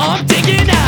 I'm digging out.